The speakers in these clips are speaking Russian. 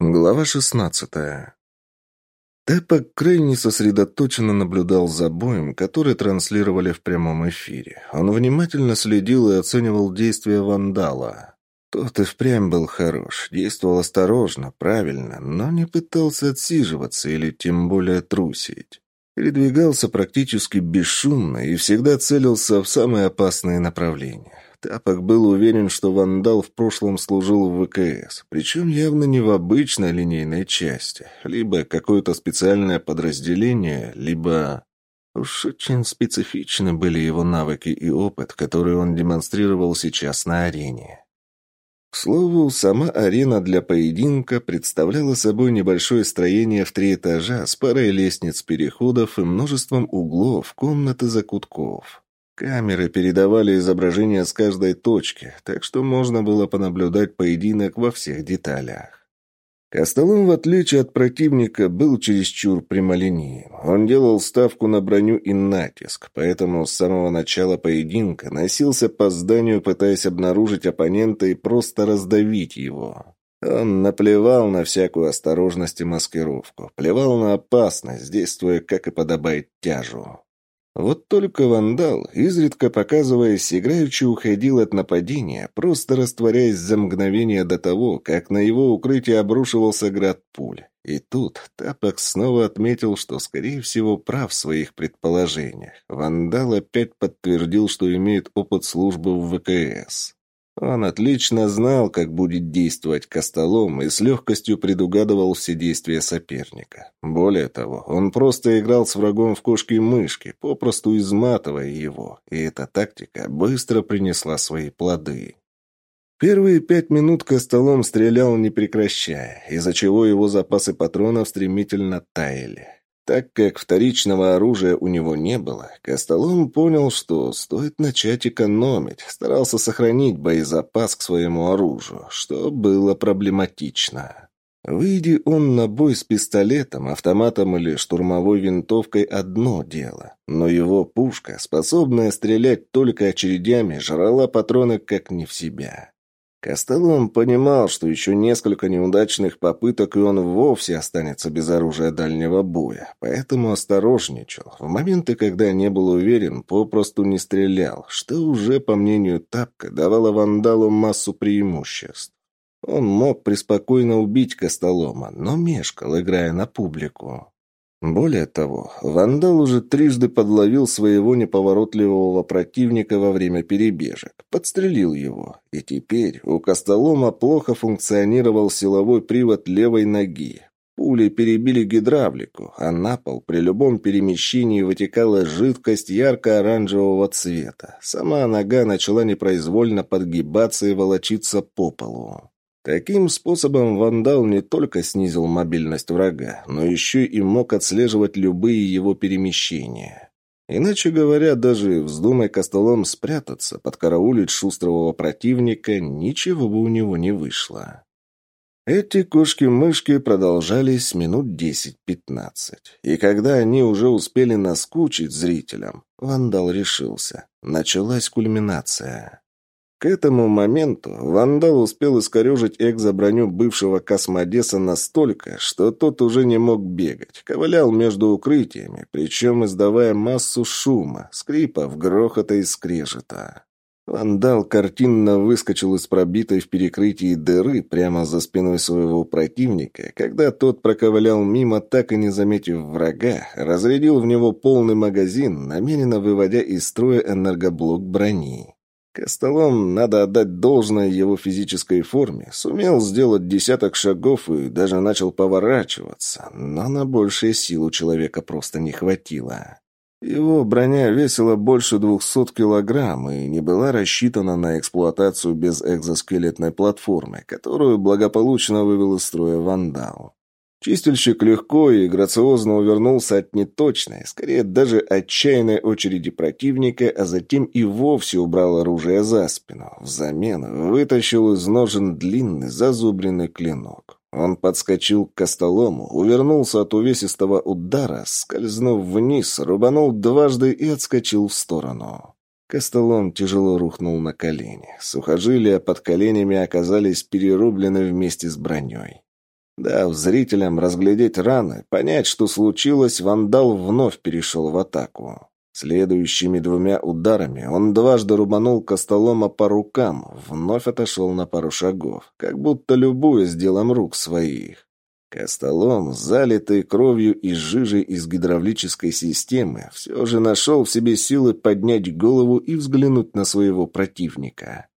Глава шестнадцатая. Тэпок крайне сосредоточенно наблюдал за боем, который транслировали в прямом эфире. Он внимательно следил и оценивал действия вандала. Тот и впрямь был хорош, действовал осторожно, правильно, но не пытался отсиживаться или тем более трусить. Передвигался практически бесшумно и всегда целился в самые опасные направления. Тапок был уверен, что вандал в прошлом служил в ВКС, причем явно не в обычной линейной части, либо какое-то специальное подразделение, либо... Уж очень специфичны были его навыки и опыт, который он демонстрировал сейчас на арене. К слову, сама арена для поединка представляла собой небольшое строение в три этажа с парой лестниц переходов и множеством углов, комнат и закутков. Камеры передавали изображение с каждой точки, так что можно было понаблюдать поединок во всех деталях. Костолом, в отличие от противника, был чересчур прямолинеен. Он делал ставку на броню и натиск, поэтому с самого начала поединка носился по зданию, пытаясь обнаружить оппонента и просто раздавить его. Он наплевал на всякую осторожность и маскировку, плевал на опасность, действуя, как и подобает тяжу. Вот только вандал, изредка показываясь, играючи уходил от нападения, просто растворяясь за мгновение до того, как на его укрытие обрушивался град пуль. И тут Тапок снова отметил, что, скорее всего, прав в своих предположениях. Вандал опять подтвердил, что имеет опыт службы в ВКС. Он отлично знал, как будет действовать Костолом и с легкостью предугадывал все действия соперника. Более того, он просто играл с врагом в кошки-мышки, попросту изматывая его, и эта тактика быстро принесла свои плоды. Первые пять минут Костолом стрелял не прекращая, из-за чего его запасы патронов стремительно таяли. Так как вторичного оружия у него не было, Костолом понял, что стоит начать экономить, старался сохранить боезапас к своему оружию, что было проблематично. Выйди он на бой с пистолетом, автоматом или штурмовой винтовкой – одно дело. Но его пушка, способная стрелять только очередями, жрала патроны как не в себя. Костелом понимал, что еще несколько неудачных попыток, и он вовсе останется без оружия дальнего боя, поэтому осторожничал. В моменты, когда не был уверен, попросту не стрелял, что уже, по мнению Тапка, давало вандалу массу преимуществ. Он мог преспокойно убить Костолома, но мешкал, играя на публику. Более того, вандал уже трижды подловил своего неповоротливого противника во время перебежек, подстрелил его, и теперь у Костолома плохо функционировал силовой привод левой ноги. Пули перебили гидравлику, а на пол при любом перемещении вытекала жидкость ярко-оранжевого цвета. Сама нога начала непроизвольно подгибаться и волочиться по полу. Таким способом вандал не только снизил мобильность врага, но еще и мог отслеживать любые его перемещения. Иначе говоря, даже вздумай костолом спрятаться, подкараулить шустрого противника, ничего бы у него не вышло. Эти кошки-мышки продолжались минут десять-пятнадцать. И когда они уже успели наскучить зрителям, вандал решился. Началась кульминация. К этому моменту вандал успел искорежить экзоброню бывшего космодеса настолько, что тот уже не мог бегать, ковылял между укрытиями, причем издавая массу шума, скрипов, грохота и скрежета. Вандал картинно выскочил из пробитой в перекрытии дыры прямо за спиной своего противника, когда тот проковылял мимо, так и не заметив врага, разрядил в него полный магазин, намеренно выводя из строя энергоблок брони. Костолом, надо отдать должное его физической форме, сумел сделать десяток шагов и даже начал поворачиваться, но на большие силу человека просто не хватило. Его броня весила больше двухсот килограмм и не была рассчитана на эксплуатацию без экзоскелетной платформы, которую благополучно вывел из строя вандал. Чистильщик легко и грациозно увернулся от неточной, скорее даже отчаянной очереди противника, а затем и вовсе убрал оружие за спину. Взамен вытащил из ножен длинный зазубренный клинок. Он подскочил к костолому, увернулся от увесистого удара, скользнув вниз, рубанул дважды и отскочил в сторону. Костолом тяжело рухнул на колени. Сухожилия под коленями оказались перерублены вместе с броней. Дав зрителям разглядеть раны, понять, что случилось, вандал вновь перешел в атаку. Следующими двумя ударами он дважды рубанул Костолома по рукам, вновь отошел на пару шагов, как будто любуясь делом рук своих. Костолом, залитый кровью и жижей из гидравлической системы, все же нашел в себе силы поднять голову и взглянуть на своего противника.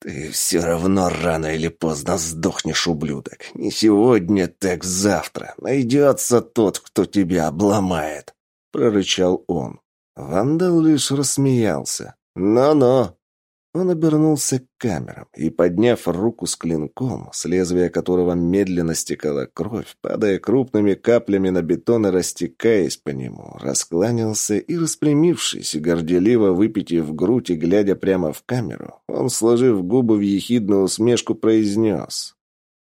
«Ты все равно рано или поздно сдохнешь, ублюдок. Не сегодня, так завтра. Найдется тот, кто тебя обломает», — прорычал он. Вандал лишь рассмеялся. «Но-но, он обернулся к камерам и, подняв руку с клинком, с лезвия которого медленно стекала кровь, падая крупными каплями на бетон и растекаясь по нему, раскланялся и, распрямившись, горделиво выпитив грудь и глядя прямо в камеру, он, сложив губы в ехидную усмешку, произнес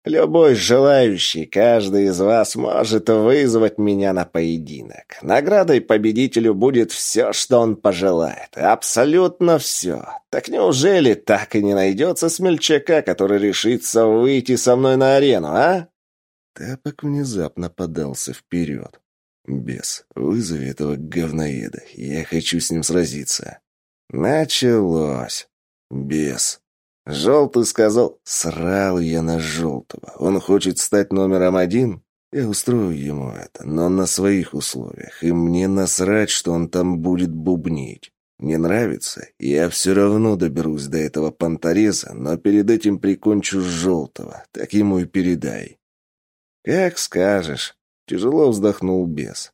Любой желающий, каждый из вас может вызвать меня на поединок. Наградой победителю будет все, что он пожелает. Абсолютно все. Так неужели так и не найдется смельчака, который решится выйти со мной на арену, а? Тапок внезапно подался вперед. «Бес, вызови этого говноеда. Я хочу с ним сразиться». «Началось. Бес, Желтый сказал, срал я на желтого. Он хочет стать номером один? Я устрою ему это, но на своих условиях. И мне насрать, что он там будет бубнить. Не нравится? Я все равно доберусь до этого понтореза, но перед этим прикончу желтого. Так ему и передай. Как скажешь. Тяжело вздохнул бес.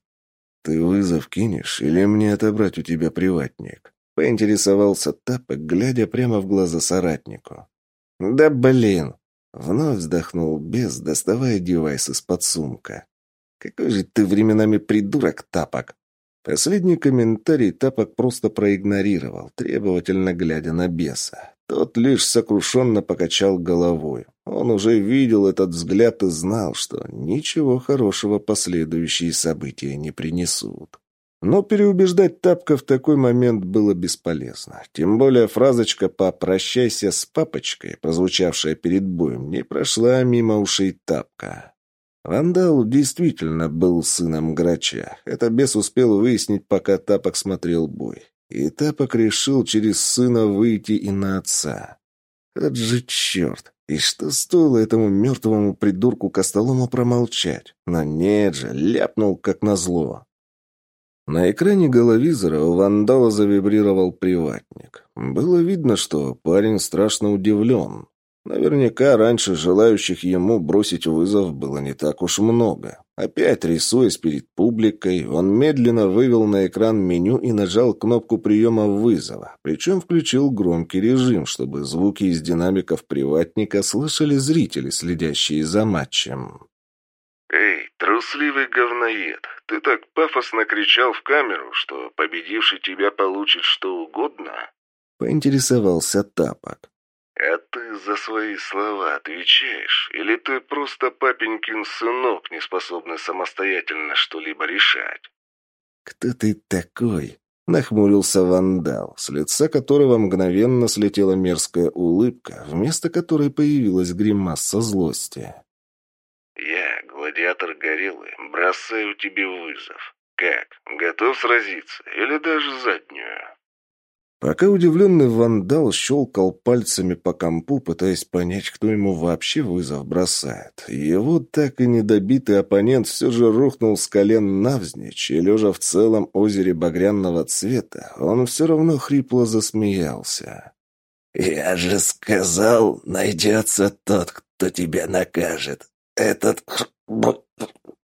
Ты вызов кинешь или мне отобрать у тебя приватник? Поинтересовался Тапок, глядя прямо в глаза соратнику. «Да блин!» Вновь вздохнул Без, доставая девайс из-под сумка. «Какой же ты временами придурок, Тапок!» Последний комментарий Тапок просто проигнорировал, требовательно глядя на беса. Тот лишь сокрушенно покачал головой. Он уже видел этот взгляд и знал, что ничего хорошего последующие события не принесут. Но переубеждать Тапка в такой момент было бесполезно. Тем более фразочка «попрощайся с папочкой», прозвучавшая перед боем, не прошла мимо ушей Тапка. Вандал действительно был сыном грача. Это бес успел выяснить, пока Тапок смотрел бой. И Тапок решил через сына выйти и на отца. Вот же черт! И что стоило этому мертвому придурку Костолому промолчать? Но нет же, ляпнул как назло. На экране головизора у вандала завибрировал приватник. Было видно, что парень страшно удивлен. Наверняка раньше желающих ему бросить вызов было не так уж много. Опять рисуясь перед публикой, он медленно вывел на экран меню и нажал кнопку приема вызова, причем включил громкий режим, чтобы звуки из динамиков приватника слышали зрители, следящие за матчем. «Эй, трусливый говноед, ты так пафосно кричал в камеру, что победивший тебя получит что угодно?» Поинтересовался Тапок. «А ты за свои слова отвечаешь? Или ты просто папенькин сынок, не способный самостоятельно что-либо решать?» «Кто ты такой?» — нахмурился вандал, с лица которого мгновенно слетела мерзкая улыбка, вместо которой появилась гримаса злости. «Я, гладиатор гориллы, бросаю тебе вызов. Как, готов сразиться или даже заднюю?» Пока удивленный вандал щелкал пальцами по компу, пытаясь понять, кто ему вообще вызов бросает, его так и недобитый оппонент все же рухнул с колен навзничь, и, лежа в целом озере багряного цвета, он все равно хрипло засмеялся. «Я же сказал, найдется тот, кто тебя накажет. Этот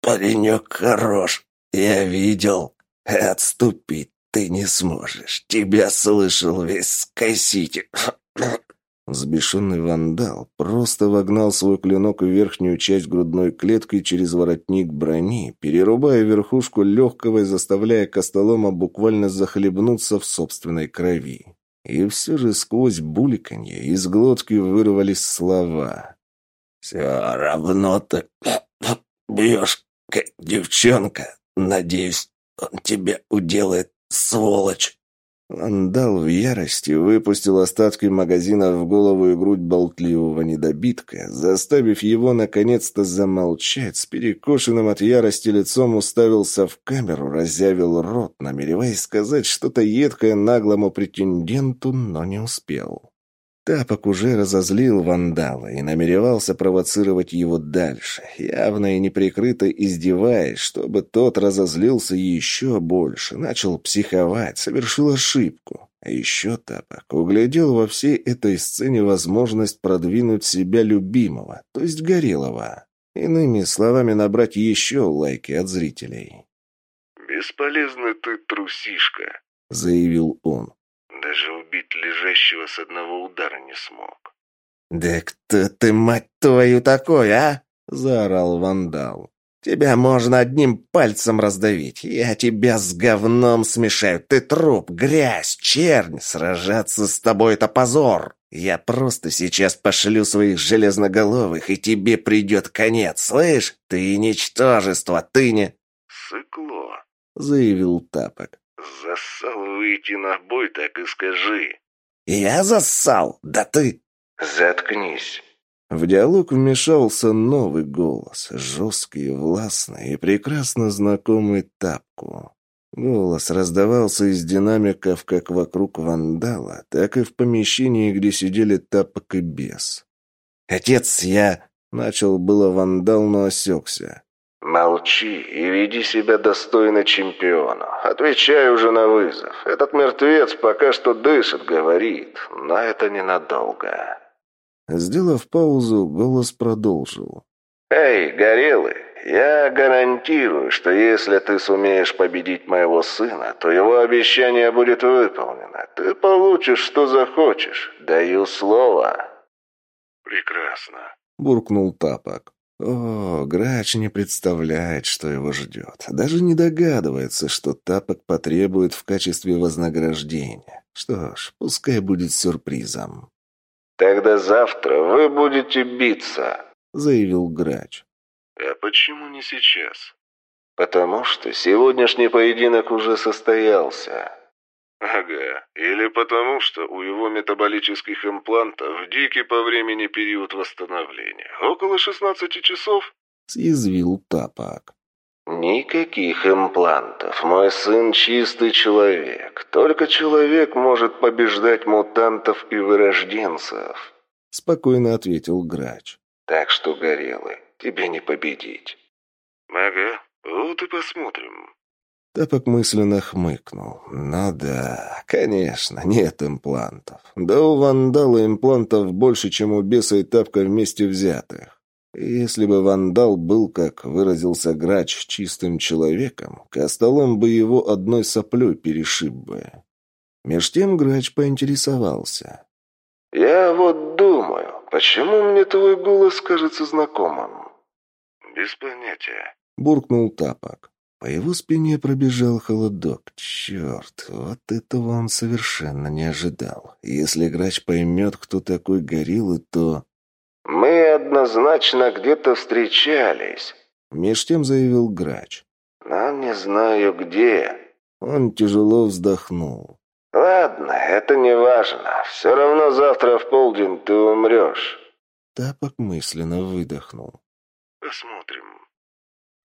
паренек хорош. Я видел. Отступить ты не сможешь. Тебя слышал весь Скайсити. Взбешенный вандал просто вогнал свой клинок в верхнюю часть грудной клетки через воротник брони, перерубая верхушку легкого и заставляя Костолома буквально захлебнуться в собственной крови. И все же сквозь бульканье из глотки вырвались слова. «Все равно ты бьешь, как девчонка. Надеюсь, он тебя уделает, сволочь!» Вандал в ярости выпустил остатки магазина в голову и грудь болтливого недобитка, заставив его наконец-то замолчать, с перекошенным от ярости лицом уставился в камеру, разъявил рот, намереваясь сказать что-то едкое наглому претенденту, но не успел. Тапок уже разозлил вандала и намеревался провоцировать его дальше, явно и неприкрыто издеваясь, чтобы тот разозлился еще больше, начал психовать, совершил ошибку. А еще Тапок углядел во всей этой сцене возможность продвинуть себя любимого, то есть Горелого. Иными словами, набрать еще лайки от зрителей. «Бесполезный ты трусишка», — заявил он. Даже убить лежащего с одного удара не смог. «Да кто ты, мать твою, такой, а?» — заорал вандал. «Тебя можно одним пальцем раздавить. Я тебя с говном смешаю. Ты труп, грязь, чернь. Сражаться с тобой — это позор. Я просто сейчас пошлю своих железноголовых, и тебе придет конец, слышь? Ты ничтожество, ты не...» «Сыкло», — заявил Тапок. «Зассал выйти на бой, так и скажи». «Я зассал? Да ты...» «Заткнись». В диалог вмешался новый голос, жесткий, властный и прекрасно знакомый Тапку. Голос раздавался из динамиков как вокруг вандала, так и в помещении, где сидели Тапок и Бес. «Отец, я...» — начал было вандал, но осекся. «Молчи и веди себя достойно чемпиона. Отвечай уже на вызов. Этот мертвец пока что дышит, говорит, но это ненадолго». Сделав паузу, голос продолжил. «Эй, Горелый, я гарантирую, что если ты сумеешь победить моего сына, то его обещание будет выполнено. Ты получишь, что захочешь. Даю слово». «Прекрасно», — буркнул Тапок. О, Грач не представляет, что его ждет. Даже не догадывается, что тапок потребует в качестве вознаграждения. Что ж, пускай будет сюрпризом. «Тогда завтра вы будете биться», — заявил Грач. «А почему не сейчас?» «Потому что сегодняшний поединок уже состоялся». Ага. Или потому, что у его метаболических имплантов дикий по времени период восстановления. Около 16 часов? Съязвил Тапак. Никаких имплантов. Мой сын чистый человек. Только человек может побеждать мутантов и вырожденцев. Спокойно ответил Грач. Так что, Горелый, тебе не победить. Ага. Вот и посмотрим. Тапок мысленно хмыкнул. «Ну да, конечно, нет имплантов. Да у вандала имплантов больше, чем у беса и тапка вместе взятых. Если бы вандал был, как выразился грач, чистым человеком, Костолом бы его одной соплей перешиб бы». Меж тем грач поинтересовался. «Я вот думаю, почему мне твой голос кажется знакомым?» «Без понятия», — буркнул Тапок. По его спине пробежал холодок. Черт, вот этого он совершенно не ожидал. Если грач поймет, кто такой горилла, то... «Мы однозначно где-то встречались», — меж тем заявил грач. «Но не знаю где». Он тяжело вздохнул. «Ладно, это не важно. Все равно завтра в полдень ты умрешь». Тапок мысленно выдохнул. «Посмотрим».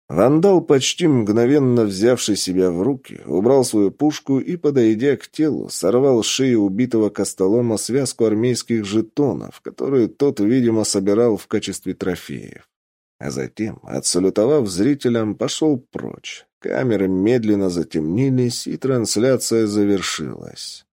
Вандал, почти мгновенно взявший себя в руки, убрал свою пушку и, подойдя к телу, сорвал с шеи убитого Костолома связку армейских жетонов, которые тот, видимо, собирал в качестве трофеев. А затем, отсалютовав зрителям, пошел прочь. Камеры медленно затемнились, и трансляция завершилась.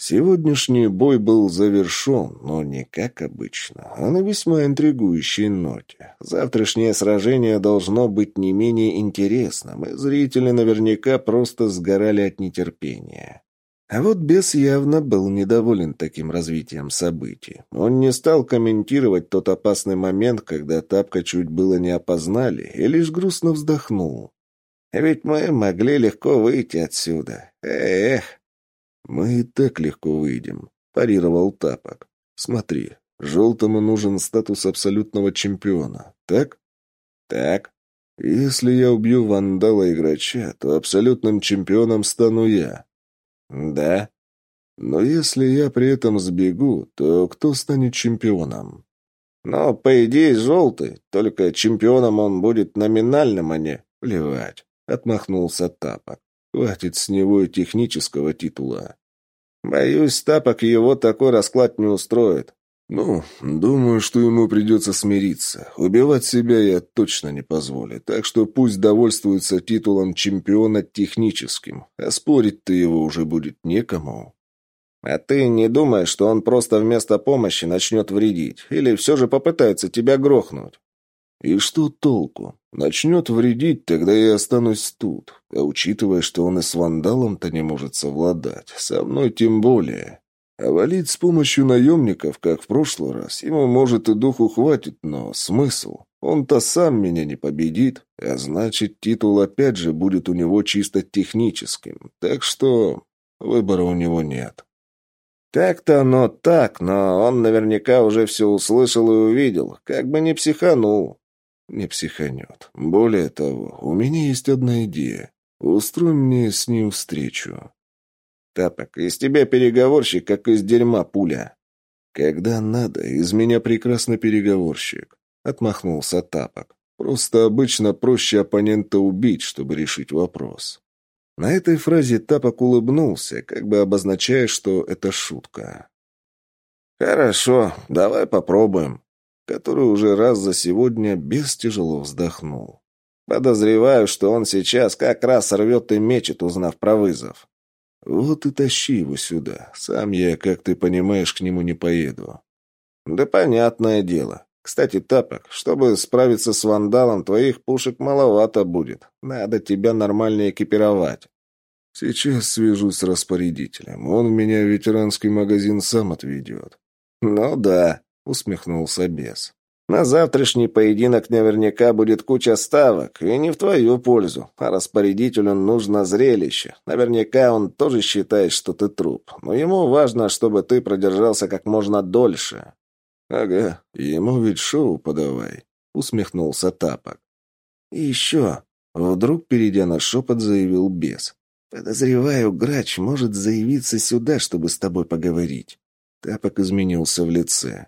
Сегодняшний бой был завершен, но не как обычно, а на весьма интригующей ноте. Завтрашнее сражение должно быть не менее интересным, и зрители наверняка просто сгорали от нетерпения. А вот бес явно был недоволен таким развитием событий. Он не стал комментировать тот опасный момент, когда тапка чуть было не опознали, и лишь грустно вздохнул. «Ведь мы могли легко выйти отсюда. Эх, «Мы и так легко выйдем», – парировал Тапок. «Смотри, желтому нужен статус абсолютного чемпиона, так?» «Так. Если я убью вандала-играча, то абсолютным чемпионом стану я». «Да». Но если я при этом сбегу, то кто станет чемпионом? Но, по идее, желтый. Только чемпионом он будет номинальным, а не... Плевать. Отмахнулся Тапок. Хватит с него и технического титула. Боюсь, Тапок его такой расклад не устроит. Ну, думаю, что ему придется смириться. Убивать себя я точно не позволю, так что пусть довольствуется титулом чемпиона техническим, а спорить-то его уже будет некому. А ты не думаешь, что он просто вместо помощи начнет вредить? Или все же попытается тебя грохнуть? И что толку? Начнет вредить, тогда я останусь тут. А учитывая, что он и с вандалом-то не может совладать, со мной тем более. А валить с помощью наемников, как в прошлый раз, ему, может, и духу хватит, но смысл? Он-то сам меня не победит, а значит, титул опять же будет у него чисто техническим. Так что выбора у него нет. Так-то оно так, но он наверняка уже все услышал и увидел, как бы не психанул. Не психанет. Более того, у меня есть одна идея. Устрой мне с ним встречу. Тапок, из тебя переговорщик, как из дерьма пуля. Когда надо, из меня прекрасный переговорщик. Отмахнулся Тапок. Просто обычно проще оппонента убить, чтобы решить вопрос. На этой фразе Тапок улыбнулся, как бы обозначая, что это шутка. «Хорошо, давай попробуем», который уже раз за сегодня без тяжело вздохнул. Подозреваю, что он сейчас как раз рвет и мечет, узнав про вызов. Вот и тащи его сюда. Сам я, как ты понимаешь, к нему не поеду. Да понятное дело. Кстати, Тапок, чтобы справиться с вандалом, твоих пушек маловато будет. Надо тебя нормально экипировать. Сейчас свяжусь с распорядителем. Он меня в ветеранский магазин сам отведет. Ну да, усмехнулся бес. На завтрашний поединок наверняка будет куча ставок, и не в твою пользу. А распорядителю нужно зрелище. Наверняка он тоже считает, что ты труп. Но ему важно, чтобы ты продержался как можно дольше. Ага, ему ведь шоу подавай, усмехнулся Тапок. И еще, вдруг, перейдя на шепот, заявил бес. Подозреваю, грач может заявиться сюда, чтобы с тобой поговорить. Тапок изменился в лице.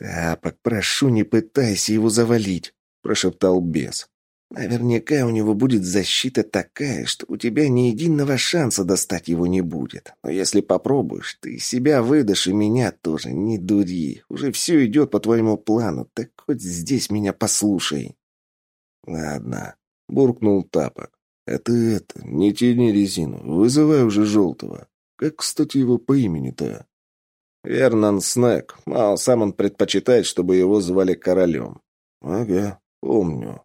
«Тапок, прошу, не пытайся его завалить», — прошептал бес. «Наверняка у него будет защита такая, что у тебя ни единого шанса достать его не будет. Но если попробуешь, ты себя выдашь и меня тоже, не дури. Уже все идет по твоему плану, так хоть здесь меня послушай». «Ладно», — буркнул Тапок. «А ты это, не тяни резину, вызывай уже желтого. Как, кстати, его по имени-то?» Вернон Снег, а сам он предпочитает, чтобы его звали королем. Ага, помню.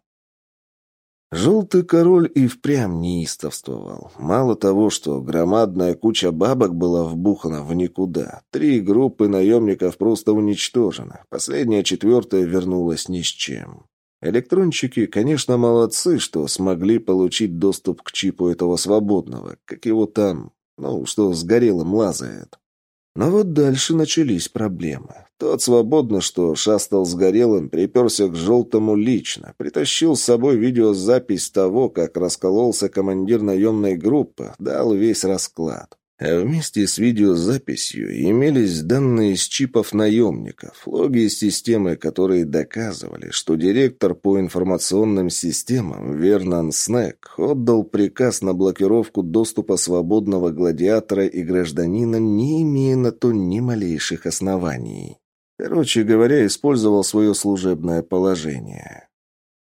Желтый король и впрямь неистовствовал. Мало того, что громадная куча бабок была вбухана в никуда, три группы наемников просто уничтожены. Последняя четвертая вернулась ни с чем. Электрончики, конечно, молодцы, что смогли получить доступ к чипу этого свободного, как его там, ну, что сгорелым лазает. Но вот дальше начались проблемы. Тот свободно, что шастал с горелым, приперся к желтому лично, притащил с собой видеозапись того, как раскололся командир наемной группы, дал весь расклад. А вместе с видеозаписью имелись данные из чипов наемников, логи из системы, которые доказывали, что директор по информационным системам Вернан Снег отдал приказ на блокировку доступа свободного гладиатора и гражданина, не имея на то ни малейших оснований. Короче говоря, использовал свое служебное положение.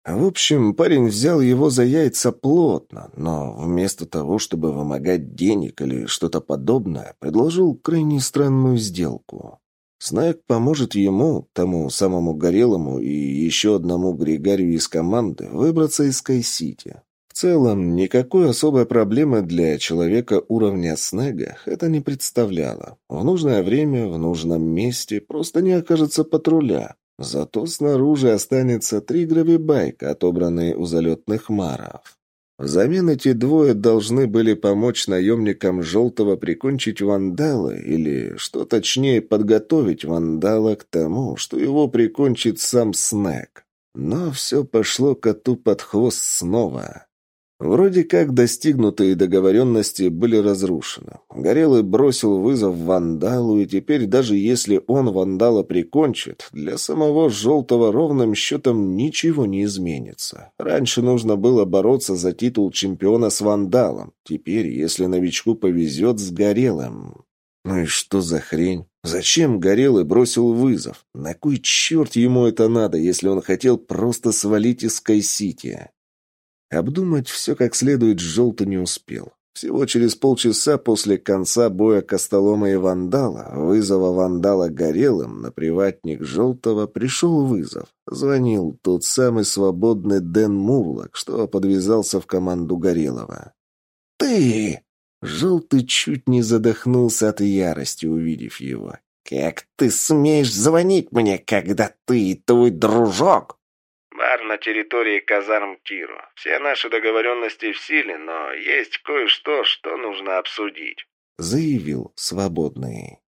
В общем, парень взял его за яйца плотно, но вместо того, чтобы вымогать денег или что-то подобное, предложил крайне странную сделку. Снайк поможет ему, тому самому Горелому и еще одному Григорию из команды, выбраться из Кай-Сити. В целом, никакой особой проблемы для человека уровня Снега это не представляло. В нужное время, в нужном месте просто не окажется патруля, Зато снаружи останется три гравибайка, отобранные у залетных маров. Взамен эти двое должны были помочь наемникам Желтого прикончить вандала, или, что точнее, подготовить вандала к тому, что его прикончит сам Снэк. Но все пошло коту под хвост снова. Вроде как достигнутые договоренности были разрушены. Горелый бросил вызов вандалу, и теперь даже если он вандала прикончит, для самого Желтого ровным счетом ничего не изменится. Раньше нужно было бороться за титул чемпиона с вандалом. Теперь, если новичку повезет, с Горелым. Ну и что за хрень? Зачем Горелый бросил вызов? На кой черт ему это надо, если он хотел просто свалить из Скай-Сити? Обдумать все как следует Желтый не успел. Всего через полчаса после конца боя Костолома и Вандала, вызова Вандала Горелым, на приватник Желтого пришел вызов. Звонил тот самый свободный Дэн Мурлок, что подвязался в команду Горелого. «Ты!» Желтый чуть не задохнулся от ярости, увидев его. «Как ты смеешь звонить мне, когда ты и твой дружок?» Бар на территории казарм Тиру. Все наши договоренности в силе, но есть кое-что, что нужно обсудить», — заявил свободный.